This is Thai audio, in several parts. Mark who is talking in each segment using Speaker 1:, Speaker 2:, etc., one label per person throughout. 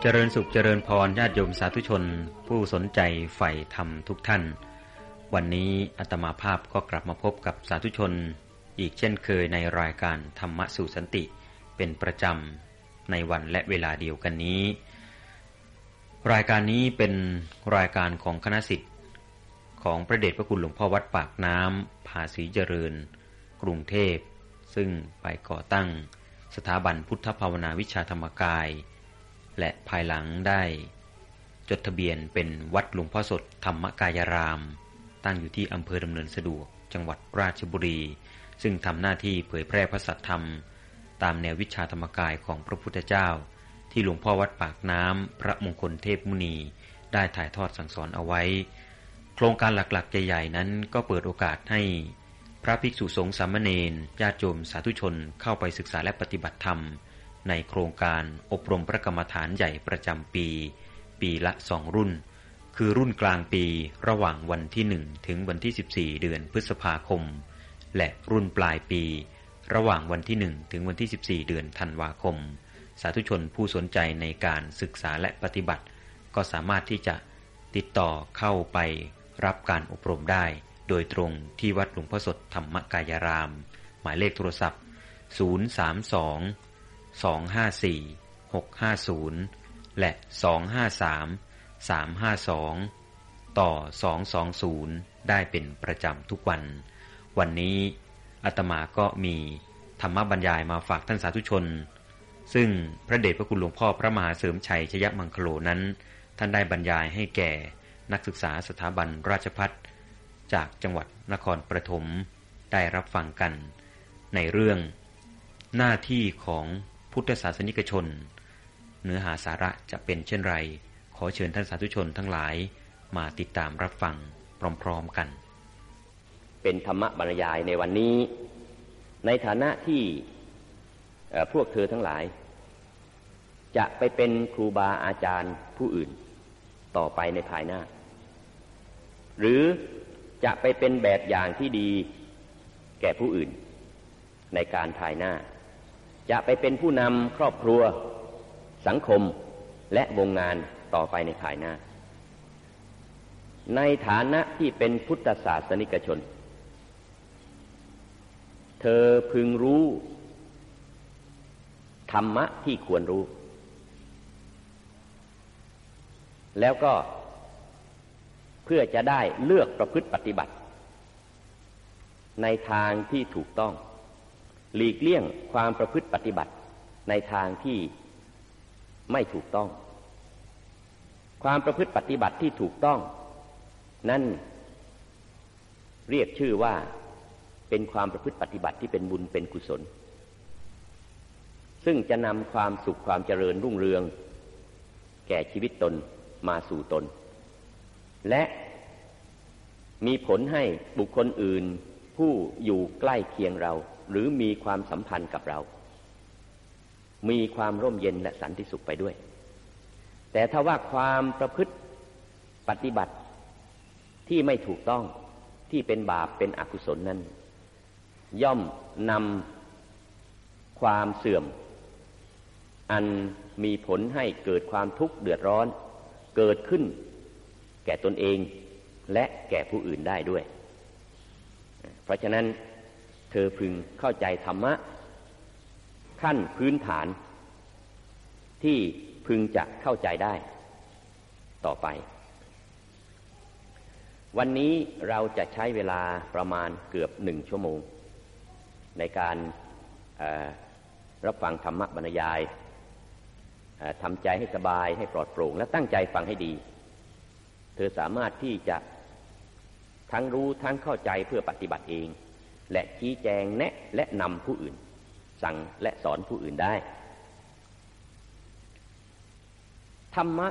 Speaker 1: เจริญสุขเจริญพรญาติโยมสาธุชน ผู้สนใจใฝ่ธรรมทุกท่าน วันนี้อาตมาภาพก็กลับมาพบกับสาธุชน อีกเช่นเคยในรายการธรรมะสู่สันติเป็นประจำในวันและเวลาเดียวกันนี้ รายการนี้เป็นรายการของคณะสิทธิ์ของพระเดชพระคุณหลวงพ่อวัดปากน้ำภาษีเจริญ กรุงเทพ ซึ่งไปก่อตั้ง สถาบันพุทธภาวนาวิชาธรรมกาย และภายหลังได้ จดทะเบียนเป็นวัดหลวงพ่อสดธรรมกายราม ตั้งอยู่ที่อำเภอดำเนินสะดวกจังหวัดราชบุรี ซึ่งทำหน้าที่เผยแพร่พระสัทธรรม ตามแนววิชาธรรมกายของพระพุทธเจ้า ที่หลวงพ่อวัดปากน้ำพระมงคลเทพมุนี ได้ถ่ายทอดสั่งสอนเอาไว้ โครงการหลักๆใหญ่ๆนั้นก็เปิดโอกาสให้ พระภิกษุสงฆ์สามเณรญาติโยมสาธุชนเข้าไปศึกษาและปฏิบัติธรรม ในโครงการอบรมพระกรรมฐานใหญ่ประจำปี ปีละสองรุ่น คือรุ่นกลางปีระหว่างวันที่ 1 ถึงวันที่ 14 เดือนพฤษภาคม และรุ่นปลายปี ระหว่างวันที่ 1 ถึงวันที่ 14 เดือนธันวาคม สาธุชนผู้สนใจในการศึกษาและปฏิบัติ ก็สามารถที่จะติดต่อเข้าไปรับการอบรมได้ โดยตรงที่วัดหลวงพ่อสดธรรมกายราม หมายเลขโทรศัพท์ 032 254 650 และ 253 352 ต่อ 220 ได้เป็นประจำทุกวัน วันนี้อาตมาก็มีธรรมบรรยายมาฝากท่านสาธุชน ซึ่งพระเดชพระคุณหลวงพ่อพระมหาเสริมชัยชยมังคโลนั้น ท่านได้บรรยายให้แก่นักศึกษาสถาบันราชพัฒ จากจังหวัดนครปฐมได้รับฟังกัน ในเรื่อง หน้าที่ของพุทธศาสนิกชน เนื้อหาสาระจะเป็นเช่นไร ขอเชิญท่านสาธุชนทั้งหลายมาติดตามรับฟังพร้อมๆกัน
Speaker 2: เป็นธรรมบรรยายในวันนี้ ในฐานะที่พวกเธอทั้งหลาย จะไปเป็นครูบาอาจารย์ผู้อื่น ต่อไปในภายหน้า หรือ จะไปเป็นแบบอย่างที่ดี แก่ผู้อื่น ในการภายหน้า จะไปเป็นผู้นำครอบครัว สังคมและวงงานต่อไปในภายหน้า ในฐานะที่เป็นพุทธศาสนิกชน เธอพึงรู้ ธรรมะที่ควรรู้ แล้วก็ พื่อจะได้เลือกประพฤติปฏิบัติ ในทางที่ถูกต้อง หลีกเลี่ยงความประพฤติปฏิบัติ ในทางที่ไม่ถูกต้อง ความประพฤติปฏิบัติที่ถูกต้อง นั่นเรียกชื่อว่าเป็นความประพฤติปฏิบัติที่เป็นบุญเป็นกุศล ซึ่งจะนำความสุขความเจริญรุ่งเรือง แก่ชีวิตตนมาสู่ตน และมีผลให้บุคคลอื่น ผู้อยู่ใกล้เคียงเรา หรือมีความสัมพันธ์กับเรา มีความร่มเย็นและสันติสุขไปด้วย แต่ถ้าว่าความประพฤติปฏิบัติที่ไม่ถูกต้องที่เป็นบาปเป็นอกุศลนั้น ย่อมนำความเสื่อม อันมีผลให้เกิดความทุกข์เดือดร้อน เกิดขึ้น แก่ตนเองและแก่ผู้อื่นได้ด้วย เพราะฉะนั้นเธอพึงเข้าใจธรรมะ ขั้นพื้นฐาน ที่พึงจะเข้าใจได้ ต่อไป วันนี้เราจะใช้เวลาประมาณเกือบหนึ่งชั่วโมง ในการรับฟังธรรมะบรรยายทำใจให้สบายให้ปลอดโปร่ง และตั้งใจฟังให้ดี ธอสามารถที่จะทั้งรู้ทั้งเข้าใจเพื่อปฏิบัติเอง และชี้แจงแนะและนำผู้อื่น สั่งและสอนผู้อื่นได้ ธรรมะ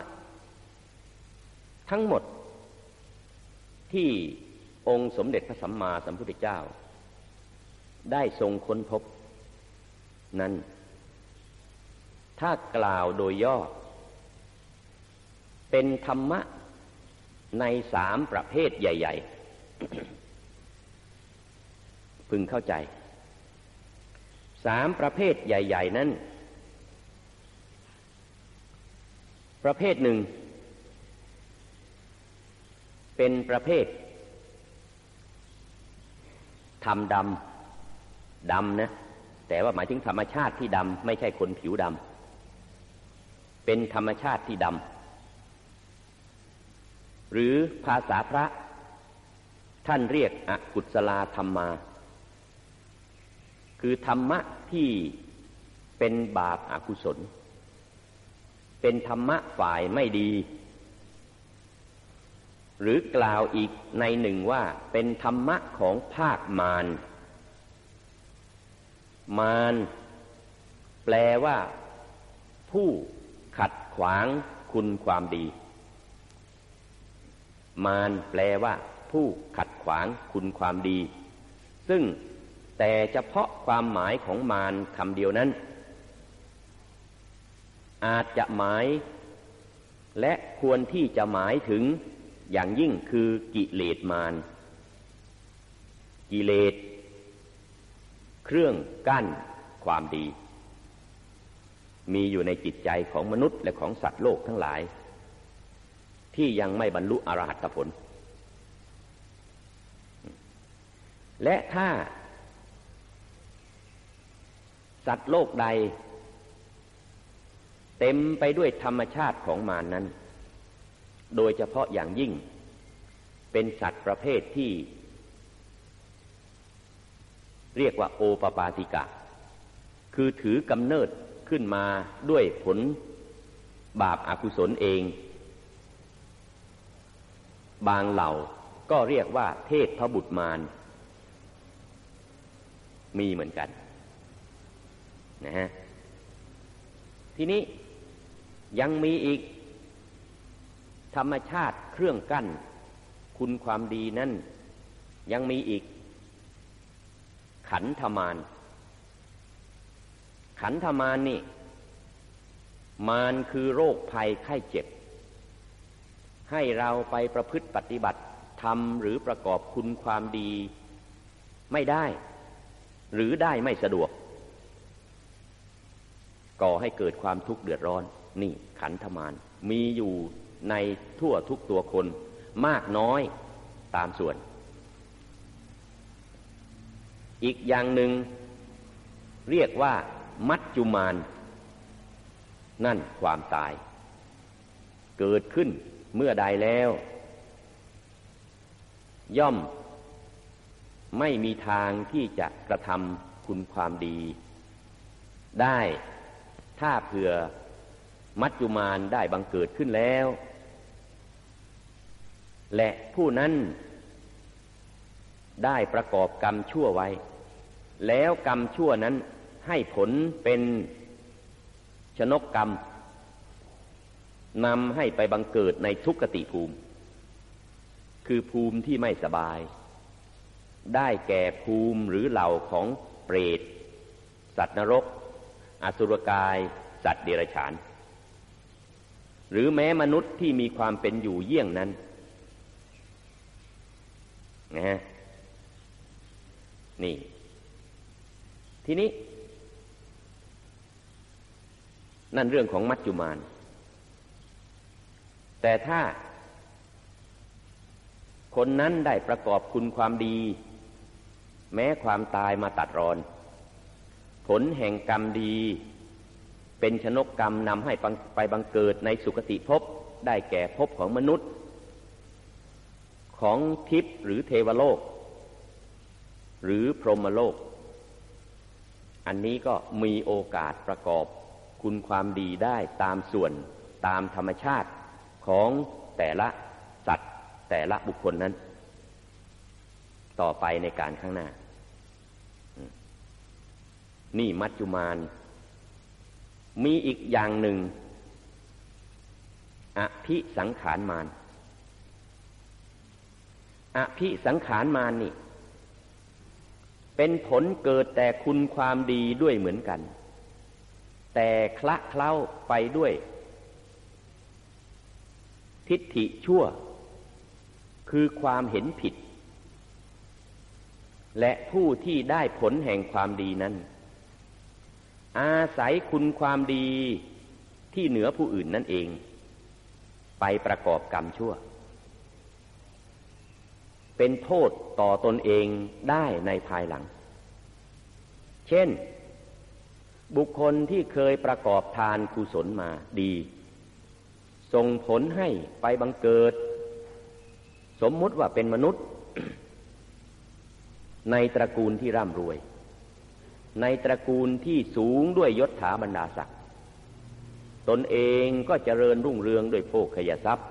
Speaker 2: ทั้งหมดที่องค์สมเด็จพระสัมมาสัมพุทธเจ้า ได้ทรงค้นพบ นั้น ถ้ากล่าวโดยย่อ เป็นธรรมะ ในสามประเภทใหญ่ ๆ พึงเข้าใจ สามประเภทใหญ่ ๆ นั้น ประเภทหนึ่ง เป็นประเภททำดำดำนะ แต่ว่าหมายถึงธรรมชาติที่ดำไม่ใช่คนผิวดำเป็นธรรมชาติที่ดำ หรือภาษาพระ ท่านเรียกอกุศลาธรรมา คือธรรมะที่เป็นบาปอากุศล เป็นธรรมะฝ่ายไม่ดี หรือกล่าวอีกในหนึ่งว่าเป็นธรรมะของภาคมาร มารแปลว่า ผู้ขัดขวางคุณความดี มารแปลว่า ผู้ขัดขวางคุณความดี ซึ่งแต่เฉพาะความหมายของมารคำเดียวนั้น อาจจะหมาย และควรที่จะหมายถึงอย่างยิ่งคือกิเลสมารกิเลส เครื่องกั้นความดี มีอยู่ในจิตใจของมนุษย์และของสัตว์โลกทั้งหลาย ที่ยังไม่บรรลุอรหัตผล และถ้า สัตว์โลกใด เต็มไปด้วยธรรมชาติของมานนั้น โดยเฉพาะอย่างยิ่ง เป็นสัตว์ประเภทที่ เรียกว่าโอปปาติกะ คือถือกำเนิดขึ้นมาด้วยผลบาปอากุศลเอง บางเหล่าก็เรียกว่าเทพพระบุตรมารมีเหมือนกันนะฮะทีนี้ยังมีอีก ธรรมชาติเครื่องกั้น คุณความดีนั่น ยังมีอีก ขันธมานขันธมานนี่ มานคือโรคภัยไข้เจ็บ ให้เราไปประพฤติปฏิบัติทำหรือประกอบคุณความดีไม่ได้ หรือได้ไม่สะดวก ก่อให้เกิดความทุกข์เดือดร้อน นี่ขันธมานมีอยู่ในทั่วทุกตัวคนมากน้อยตามส่วน อีกอย่างหนึ่งเรียกว่า มัจจุมาน นั่นความตาย เกิดขึ้น เมื่อใดแล้ว ย่อมไม่มีทางที่จะกระทำคุณความดี ได้ถ้าเผื่อมัจจุมานได้บังเกิดขึ้นแล้ว และผู้นั้นได้ประกอบกรรมชั่วไว้ แล้วกรรมชั่วนั้นให้ผลเป็นชนกกรรม นำให้ไปบังเกิดในทุกขติภูมิ คือภูมิที่ไม่สบาย ได้แก่ภูมิหรือเหล่าของเปรต สัตว์นรก อสุรกาย สัตว์เดรัจฉาน หรือแม้มนุษย์ที่มีความเป็นอยู่เยี่ยงนั้นนะฮะนี่ ทีนี้ นั่นเรื่องของมัจจุมาน แต่ถ้า คนนั้นได้ประกอบคุณความดี แม้ความตายมาตัดรอน ผลแห่งกรรมดี เป็นชนกกรรมนำให้ไปบังเกิดในสุคติภพได้แก่ภพของมนุษย์ ของทิพย์หรือเทวโลก หรือพรหมโลก อันนี้ก็มีโอกาสประกอบคุณความดีได้ตามส่วนตามธรรมชาติ ของแต่ละสัตว์แต่ละบุคคลนั้น ต่อไปในการข้างหน้า นี่มัจจุมาน มีอีกอย่างหนึ่ง อภิสังขารมาน อภิสังขารมานี่ เป็นผลเกิดแต่คุณความดีด้วยเหมือนกัน แต่คละเคล้าไปด้วย ทิฏฐิชั่ว คือความเห็นผิด และผู้ที่ได้ผลแห่งความดีนั้น อาศัยคุณความดีที่เหนือผู้อื่นนั่นเอง ไปประกอบกรรมชั่ว เป็นโทษต่อตนเองได้ในภายหลัง เช่น บุคคลที่เคยประกอบทานกุศลมาดี ส่งผลให้ไปบังเกิด สมมุติว่าเป็นมนุษย์ ในตระกูลที่ร่ำรวย ในตระกูลที่สูงด้วยยศถาบรรดาศักดิ์ตนเองก็เจริญรุ่งเรืองด้วยโภคขยทรัพย์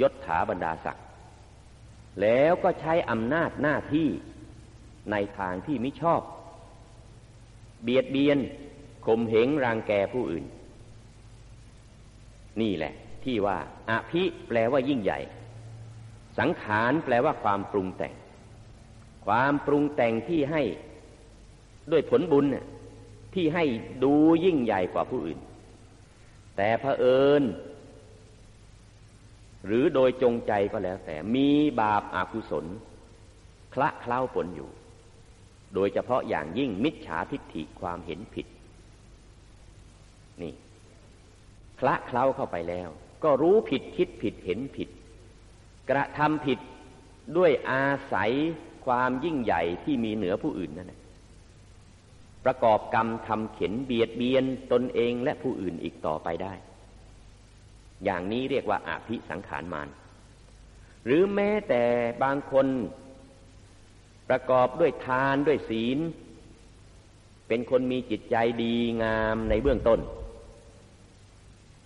Speaker 2: ยศถาบรรดาศักดิ์แล้วก็ใช้อำนาจหน้าที่ในทางที่ไม่ชอบ เบียดเบียนข่มเหงรังแกผู้อื่น นี่แหละ ที่ว่าอภิแปลว่ายิ่งใหญ่ สังขารแปลว่าความปรุงแต่ง ความปรุงแต่งที่ให้ด้วยผลบุญที่ให้ดูยิ่งใหญ่กว่าผู้อื่น แต่เผอิญ หรือโดยจงใจก็แล้ว แต่มีบาปอากุศลคละเคล้าปนอยู่ โดยเฉพาะอย่างยิ่งมิจฉาทิฏฐิความเห็นผิด นี่คละเคล้าเข้าไปแล้ว ก็รู้ผิดคิดผิดเห็นผิด กระทำผิดด้วยอาศัยความยิ่งใหญ่ที่มีเหนือผู้อื่นนั่นแหละประกอบกรรมทำเข็นเบียดเบียนตนเองและผู้อื่นอีกต่อไปได้ อย่างนี้เรียกว่าอาภิสังขารมาน หรือแม้แต่บางคน ประกอบด้วยทานด้วยศีล เป็นคนมีจิตใจดีงามในเบื้องต้น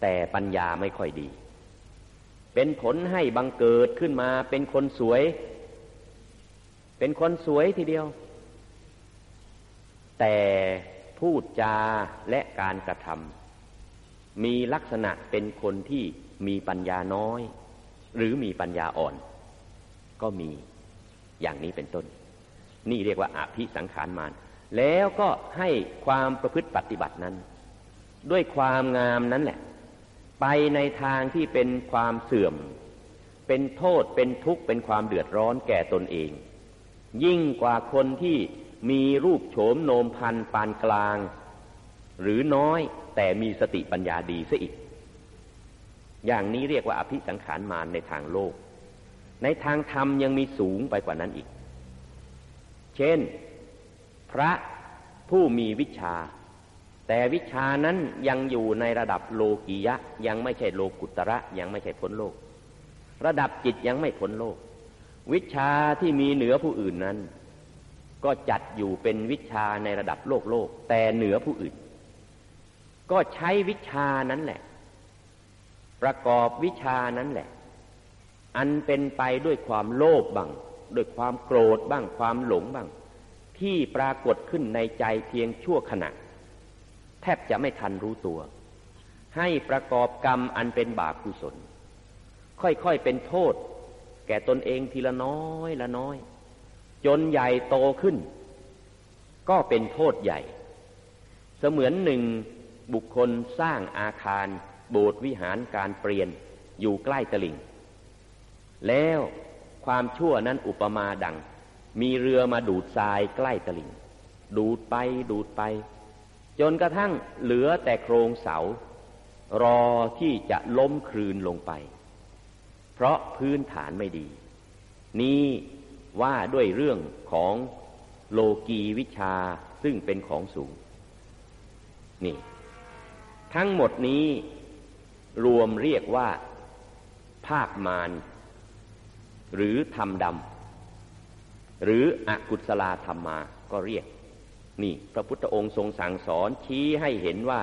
Speaker 2: แต่ปัญญาไม่ค่อยดี เป็นผลให้บังเกิดขึ้นมาเป็นคนสวย เป็นคนสวยทีเดียว แต่พูดจาและการกระทำมีลักษณะเป็นคนที่มีปัญญาน้อย หรือมีปัญญาอ่อน ก็มีอย่างนี้เป็นต้น นี่เรียกว่าอาภิสังขารมานแล้วก็ให้ความประพฤติปฏิบัตินั้น ด้วยความงามนั้นแหละ ไปในทางที่เป็นความเสื่อม เป็นโทษเป็นทุกข์เป็นความเดือดร้อนแก่ตนเอง ยิ่งกว่าคนที่มีรูปโฉมโนมพันปานกลาง หรือน้อยแต่มีสติปัญญาดีซะอีก อย่างนี้เรียกว่าอภิสังขารมารในทางโลก ในทางธรรมยังมีสูงไปกว่านั้นอีก เช่น พระผู้มีวิชา แต่วิชานั้นยังอยู่ในระดับโลกียะ ยังไม่ใช่โลกุตระ ยังไม่ใช่พ้นโลก ระดับจิตยังไม่พ้นโลก วิชาที่มีเหนือผู้อื่นนั้น ก็จัดอยู่เป็นวิชาในระดับโลกโลก แต่เหนือผู้อื่น ก็ใช้วิชานั้นแหละ ประกอบวิชานั้นแหละ อันเป็นไปด้วยความโลภบ้างด้วยความโกรธบ้างความหลงบ้าง ที่ปรากฏขึ้นในใจเพียงชั่วขณะ แทบจะไม่ทันรู้ตัว ให้ประกอบกรรมอันเป็นบาปกุศล ค่อยๆเป็นโทษ แก่ตนเองทีละน้อยละน้อย จนใหญ่โตขึ้น ก็เป็นโทษใหญ่ เสมือนหนึ่งบุคคลสร้างอาคาร โบสถ์วิหารการเปลี่ยนอยู่ใกล้ตลิ่ง แล้วความชั่วนั้นอุปมาดัง มีเรือมาดูดทรายใกล้ตลิ่ง ดูดไปดูดไป จนกระทั่งเหลือแต่โครงเสา รอที่จะล้มคลืนลงไป เพราะพื้นฐานไม่ดี นี้ว่าด้วยเรื่องของโลกีวิชาซึ่งเป็นของสูง นี่ ทั้งหมดนี้รวมเรียกว่า ภาคมารหรือธรรมดำ หรืออกุศลาธรรมาก็เรียก นี่พระพุทธองค์ทรงสั่งสอนชี้ให้เห็นว่า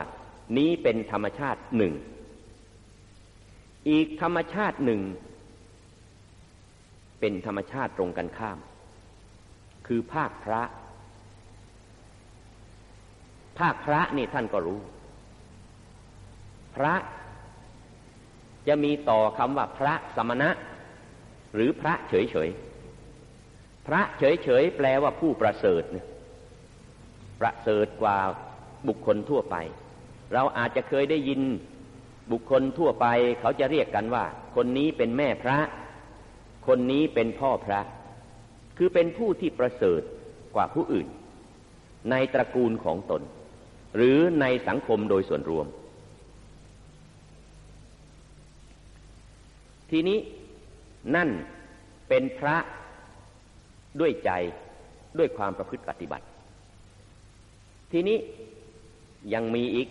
Speaker 2: นี้เป็นธรรมชาติหนึ่ง อีกธรรมชาติหนึ่ง เป็นธรรมชาติตรงกันข้าม คือภาคพระ ภาคพระนี่ท่านก็รู้ พระจะมีต่อคำว่าพระสมณะ หรือพระเฉยเฉยพระเฉยเฉยแปลว่าผู้ประเสริฐเนี่ย ประเสริฐกว่าบุคคลทั่วไป เราอาจจะเคยได้ยินบุคคลทั่วไป เขาจะเรียกกันว่า คนนี้เป็นแม่พระ คนนี้เป็นพ่อพระ คือเป็นผู้ที่ประเสริฐกว่าผู้อื่น ในตระกูลของตน หรือในสังคมโดยส่วนรวม ทีนี้นั่นเป็นพระด้วยใจด้วยความประพฤติปฏิบัติ ทีนี้ยังมีอีก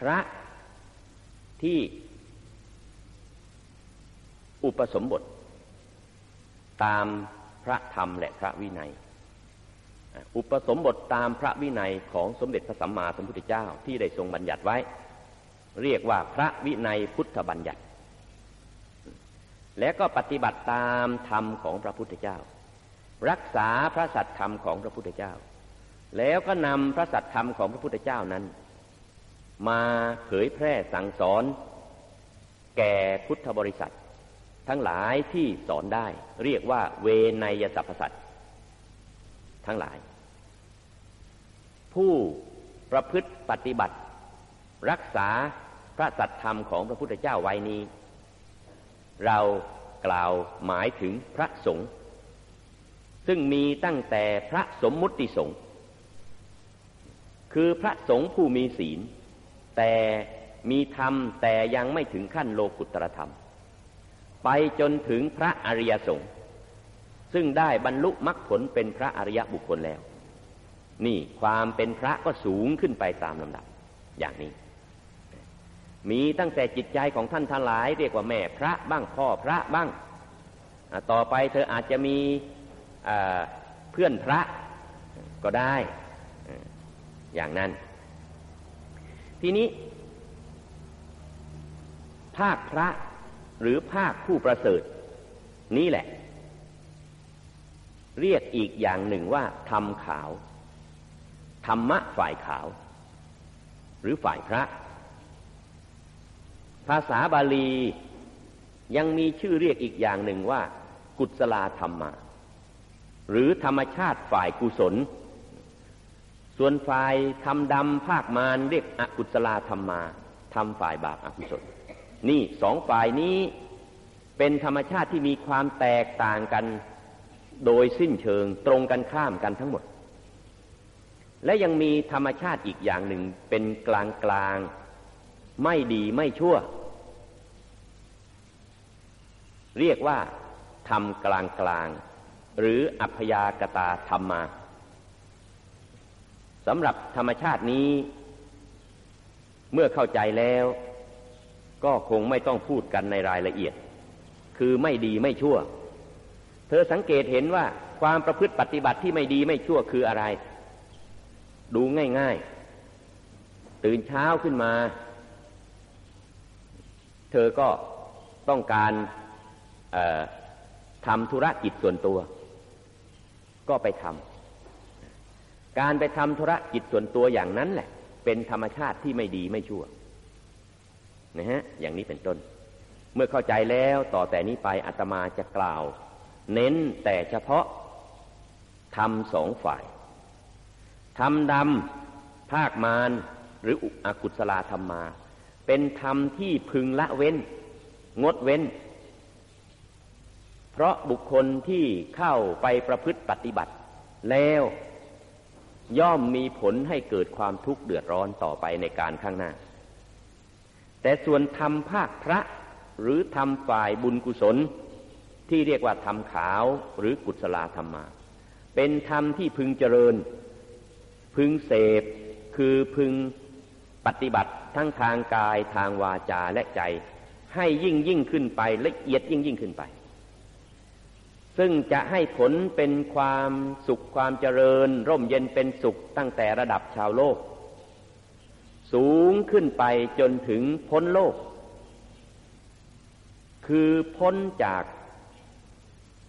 Speaker 2: พระที่อุปสมบท ตามพระธรรมและพระวินัย อุปสมบทตามพระวินัยของสมเด็จพระสัมมาสัมพุทธเจ้าที่ได้ทรงบัญญัติไว้ เรียกว่าพระวินัยพุทธบัญญัติ และก็ปฏิบัติตามธรรมของพระพุทธเจ้า รักษาพระสัตธรรมของพระพุทธเจ้า แล้วก็นำพระสัตธรรมของพระพุทธเจ้านั้น มาเผยแพร่สั่งสอน แก่พุทธบริษัท ทั้งหลายที่สอนได้ เรียกว่าเวนยสัพพสัตทั้งหลาย ผู้ประพฤติปฏิบัติ รักษาพระสัตธรรมของพระพุทธเจ้าไว้นี้ เรากล่าวหมายถึงพระสงฆ์ซึ่งมีตั้งแต่พระสมมุติสงฆ์ คือพระสงฆ์ผู้มีศีล แต่มีธรรมแต่ยังไม่ถึงขั้นโลกุตรธรรม ไปจนถึงพระอริยสงฆ์ซึ่งได้บรรลุมรรคผลเป็นพระอริยบุคคลแล้ว นี่ความเป็นพระก็สูงขึ้นไปตามลำดับ อย่างนี้ มีตั้งแต่จิตใจของท่านทั้งหลาย เรียกว่าแม่พระบ้างพ่อพระบ้าง ต่อไปเธออาจจะมีเพื่อนพระก็ได้ อย่างนั้น ทีนี้ ภาคพระหรือภาคผู้ประเสริฐ นี่แหละ เรียกอีกอย่างหนึ่งว่าธรรมขาว ธรรมะฝ่ายขาว หรือฝ่ายพระ ภาษาบาลียังมีชื่อเรียกอีกอย่างหนึ่งว่า กุศลาธรรมะหรือธรรมชาติฝ่ายกุศล ส่วนฝ่ายทำดำภาคมารเรียกอกุศลธรรมมาทำฝ่ายบาปอกุศล นี่สองฝ่ายนี้เป็นธรรมชาติที่มีความแตกต่างกันโดยสิ้นเชิงตรงกันข้ามกันทั้งหมด และยังมีธรรมชาติอีกอย่างหนึ่งเป็นกลางกลางไม่ดีไม่ชั่ว เรียกว่าทำกลางกลาง หรืออัพยากตาธรรมมา สำหรับธรรมชาตินี้ เมื่อเข้าใจแล้ว ก็คงไม่ต้องพูดกันในรายละเอียด คือไม่ดีไม่ชั่ว เธอสังเกตเห็นว่าความประพฤติปฏิบัติที่ไม่ดีไม่ชั่วคืออะไร ดูง่ายๆ ตื่นเช้าขึ้นมา เธอก็ต้องการทำธุรกิจส่วนตัว ก็ไปทำ การไปทำธุรกิจส่วนตัวอย่างนั้นแหละ เป็นธรรมชาติที่ไม่ดีไม่ชั่วนะฮะอย่างนี้เป็นต้น เมื่อเข้าใจแล้วต่อแต่นี้ไปอาตมาจะกล่าว เน้นแต่เฉพาะทำสองฝ่ายทำดำภาคมารหรืออกุศลาธรรมมา เป็นธรรมที่พึงละเว้น งดเว้น เพราะบุคคลที่เข้าไปประพฤติปฏิบัติ แล้ว ย่อมมีผลให้เกิดความทุกข์เดือดร้อนต่อไปในการข้างหน้า แต่ส่วนทำภาคพระหรือทำฝ่ายบุญกุศล ที่เรียกว่าทำขาวหรือกุศลธรรมา เป็นธรรมที่พึงเจริญ พึงเสพคือพึงปฏิบัติทั้งทางกายทางวาจาและใจ ให้ยิ่งยิ่งขึ้นไปละเอียดยิ่งยิ่งขึ้นไป ซึ่งจะให้ผลเป็นความสุขความเจริญ ร่มเย็นเป็นสุขตั้งแต่ระดับชาวโลก สูงขึ้นไปจนถึงพ้นโลก คือพ้นจาก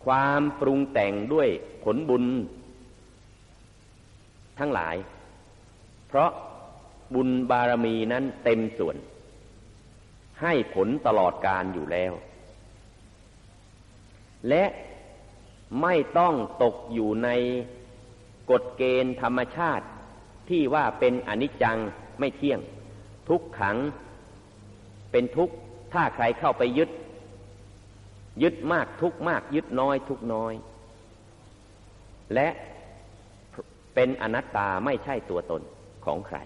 Speaker 2: ความปรุงแต่งด้วยผลบุญ ทั้งหลาย เพราะบุญบารมีนั้นเต็มส่วน ให้ผลตลอดการอยู่แล้ว และ ไม่ต้องตกอยู่ในกฎเกณฑ์ธรรมชาติที่ว่าเป็นอนิจจังไม่เที่ยง ทุกขังเป็นทุกข์ถ้าใครเข้าไปยึด ยึดมากทุกมาก ยึดน้อยทุกน้อย และเป็นอนัตตาไม่ใช่ตัวตนของใคร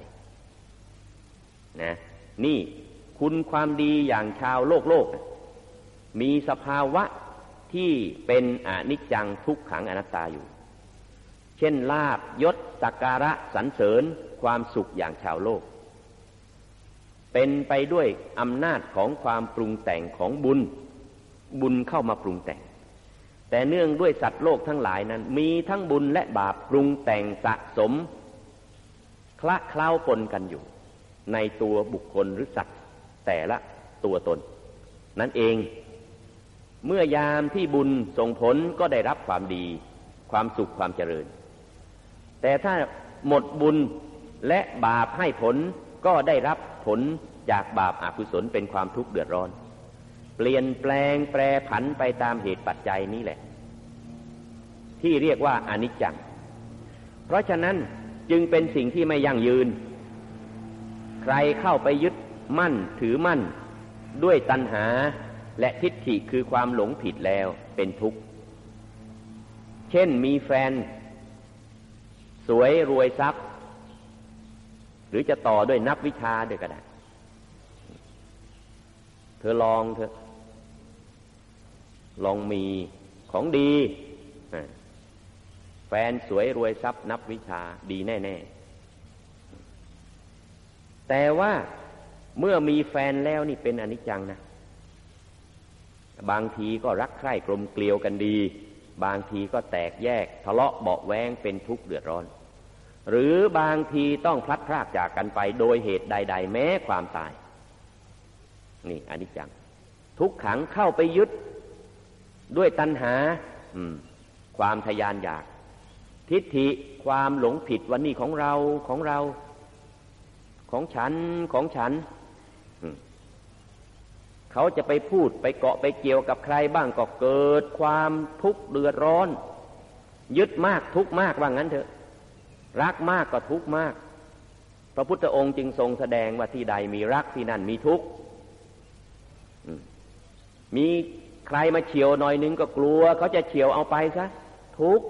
Speaker 2: นะนี่คุณความดีอย่างชาวโลกโลก มีสภาวะ ที่เป็นอนิจจังทุกขังอนัตตาอยู่ เช่นลาบยศสักการะสรรเสริญความสุขอย่างชาวโลก เป็นไปด้วยอำนาจของความปรุงแต่งของบุญ บุญเข้ามาปรุงแต่ง แต่เนื่องด้วยสัตว์โลกทั้งหลายนั้น มีทั้งบุญและบาปปรุงแต่งสะสม คละเคล้าปนกันอยู่ ในตัวบุคคลหรือสัตว์แต่ละตัวตน นั่นเอง เมื่อยามที่บุญส่งผลก็ได้รับความดี ความสุขความเจริญ แต่ถ้าหมดบุญและบาปให้ผลก็ได้รับผลจากบาปอากุศลเป็นความทุกข์เดือดร้อน เปลี่ยนแปลงแปรผันไปตามเหตุปัจจัยนี้แหละ ที่เรียกว่าอนิจจัง เพราะฉะนั้นจึงเป็นสิ่งที่ไม่ยั่งยืน ใครเข้าไปยึดมั่นถือมั่นด้วยตัณหา และทิฏฐิคือความหลงผิดแล้วเป็นทุกข์ เช่นมีแฟน สวยรวยทรัพย์ หรือจะต่อด้วยนับวิชาด้วยก็ได้ เธอลองเธอลองมีของดี แฟนสวยรวยทรัพย์ นับวิชาดีแน่ ๆ แต่ว่าเมื่อมีแฟนแล้วนี่เป็นอนิจจังนะ บางทีก็รักใคร่กลมเกลียวกันดี บางทีก็แตกแยกทะเลาะเบาแวงเป็นทุกข์เดือดร้อน หรือบางทีต้องพลัดพรากจากกันไปโดยเหตุใด ๆ แม้ความตาย นี่อนิจจัง ทุกขังเข้าไปยึดด้วยตัณหาความทยานอยาก ทิฏฐิความหลงผิดวันนี้ของเราของเรา ของฉันของฉัน เขาจะไปพูดไปเกาะไปเกี่ยวกับใครบ้างก็เกิดความทุกข์เดือดร้อน ยึดมากทุกมากว่างั้นเถอะ รักมากก็ทุกมาก พระพุทธองค์จึงทรงแสดงว่าที่ใดมีรักที่นั่นมีทุกข์มีใครมาเฉียวหน่อยนึงก็กลัว เขาจะเฉียวเอาไปซะทุก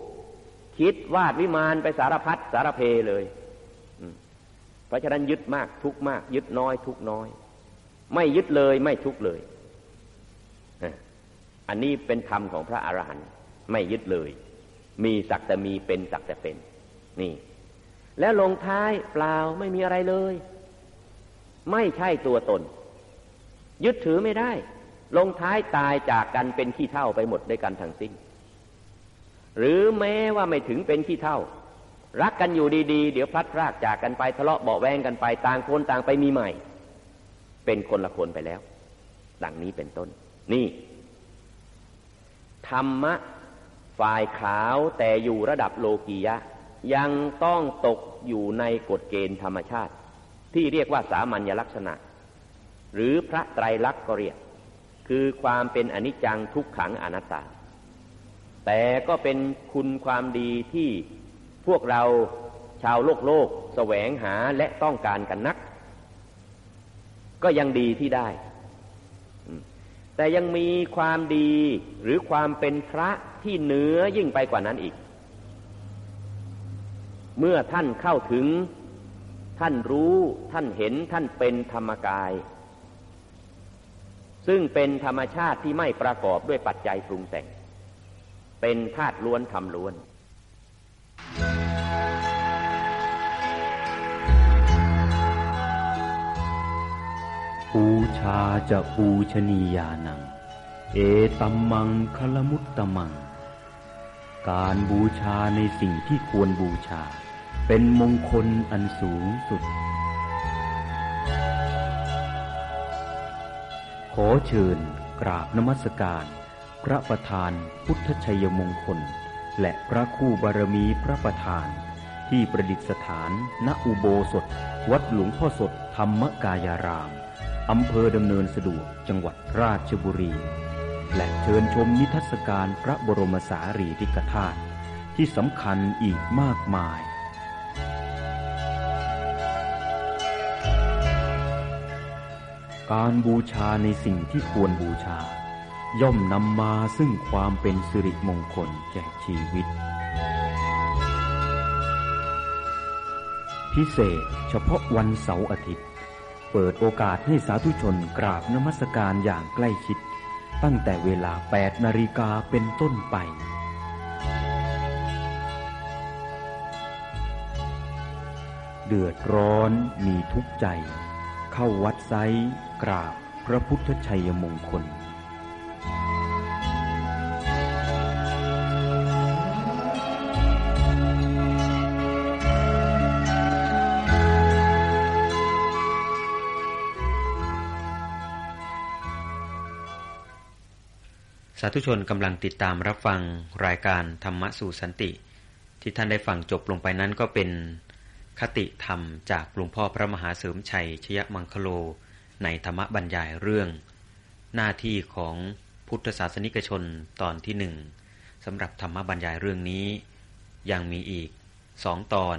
Speaker 2: คิดวาดวิมานไปสารพัดสารเพเลยเพราะฉะนั้นยึดมากทุกมาก ยึดน้อยทุกน้อย ไม่ยึดเลยไม่ทุกเลย อันนี้เป็นธรรมของพระอรหันต์ไม่ยึดเลย มีสักแต่มีเป็นสักแต่เป็น นี่ แล้วลงท้ายเปล่าไม่มีอะไรเลย ไม่ใช่ตัวตน ยึดถือไม่ได้ ลงท้ายตายจากกันเป็นขี้เท่าไปหมดด้วยกันทั้งสิ้น หรือแม้ว่าไม่ถึงเป็นขี้เท่า รักกันอยู่ดีๆ เดี๋ยวพลัดพรากจากกันไปทะเลาะเบาแวงกันไปต่างคนต่างไปมีใหม่ เป็นคนละคนไปแล้ว ดังนี้เป็นต้น นี่ ธรรมะฝ่ายขาวแต่อยู่ระดับโลกียะ ยังต้องตกอยู่ในกฎเกณฑ์ธรรมชาติ ที่เรียกว่าสามัญลักษณะ หรือพระไตรลักษณ์ก็เรียก คือความเป็นอนิจจังทุกขังอนัตตา แต่ก็เป็นคุณความดีที่พวกเราชาวโลกโลกแสวงหาและต้องการกันนัก ก็ยังดีที่ได้ แต่ยังมีความดีหรือความเป็นพระที่เหนือยิ่งไปกว่านั้นอีก เมื่อท่านเข้าถึง ท่านรู้ท่านเห็นท่านเป็นธรรมกาย ซึ่งเป็นธรรมชาติที่ไม่ประกอบด้วยปัจจัยปรุงแต่ง เป็นธาตุล้วนทำล้วน
Speaker 1: ปูชาจะปูชนียานัง เอตัมมังคลมุตตมัง การบูชาในสิ่งที่ควรบูชา เป็นมงคลอันสูงสุด ขอเชิญกราบนมัสการ พระประธานพุทธชัยมงคล และพระคู่บารมีพระประธานที่ประดิษฐานณอุโบสถ วัดหลวงพ่อสดธรรมกายาราม อำเภอดำเนินสะดวกจังหวัดราชบุรี และเชิญชมนิทรรศการพระบรมสารีริกธาตุที่สำคัญอีกมากมาย การบูชาในสิ่งที่ควรบูชา ย่อมนำมาซึ่งความเป็นสิริมงคลแก่ชีวิต
Speaker 3: พิเศษเฉพาะวันเสาร์อาทิตย์ เปิดโอกาสให้สาธุชนกราบนมัสการอย่างใกล้ชิด ตั้งแต่เวลา 8 นาฬิกาเป็นต้นไป เดือดร้อนมีทุกใจ เข้าวัดไซกราบพระพุทธชัยมงคล
Speaker 1: สาธุชนกำลังติดตามรับฟังรายการธรรมะสู่สันติ ที่ท่านได้ฟังจบลงไปนั้นก็เป็นคติธรรมจากหลวงพ่อพระมหาเสริมชัยชยมังคโล ในธรรมบรรยายเรื่อง หน้าที่ของพุทธศาสนิกชนตอนที่หนึ่งสำหรับธรรมบรรยายเรื่องนี้ ยังมีอีกสองตอน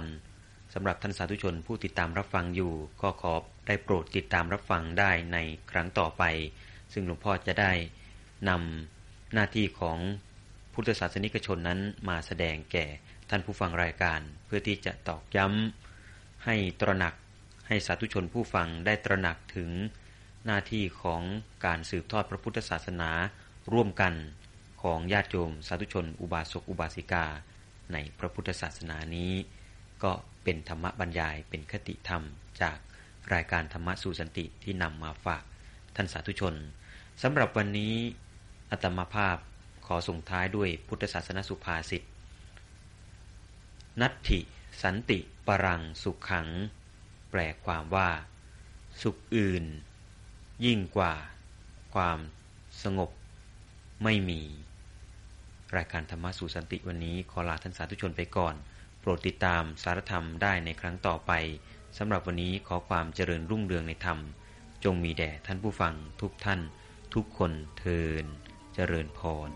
Speaker 1: สำหรับท่านสาธุชนผู้ติดตามรับฟังอยู่ก็ขอได้โปรดติดตามรับฟังได้ในครั้งต่อไป ซึ่งหลวงพ่อจะได้นำ หน้าที่ของพุทธศาสนิกชนนั้นมาแสดงแก่ท่านผู้ฟังรายการ เพื่อที่จะตอกย้ำให้ตระหนักให้สาธุชนผู้ฟังได้ตระหนักถึงหน้าที่ของการสืบทอดพระพุทธศาสนาร่วมกันของญาติโยมสาธุชน อุบาสกอุบาสิกา ในพระพุทธศาสนานี้ ก็เป็นธรรมบรรยายเป็นคติธรรม จากรายการธรรมะสู่สันติที่นำมาฝากท่านสาธุชนสำหรับวันนี้ อัตมาภาพขอส่งท้ายด้วยพุทธศาสนสุภาษิต นัตถิ สันติปรังสุขขัง แปลความว่า สุขอื่น ยิ่งกว่า ความสงบ ไม่มี รายการธรรมะสู่สันติวันนี้ขอลาท่านสาธุชนไปก่อน โปรดติดตามสารธรรมได้ในครั้งต่อไปสำหรับวันนี้ขอความเจริญรุ่งเรืองในธรรม จงมีแด่ท่านผู้ฟังทุกท่าน ทุกคนเทิน เจริญพร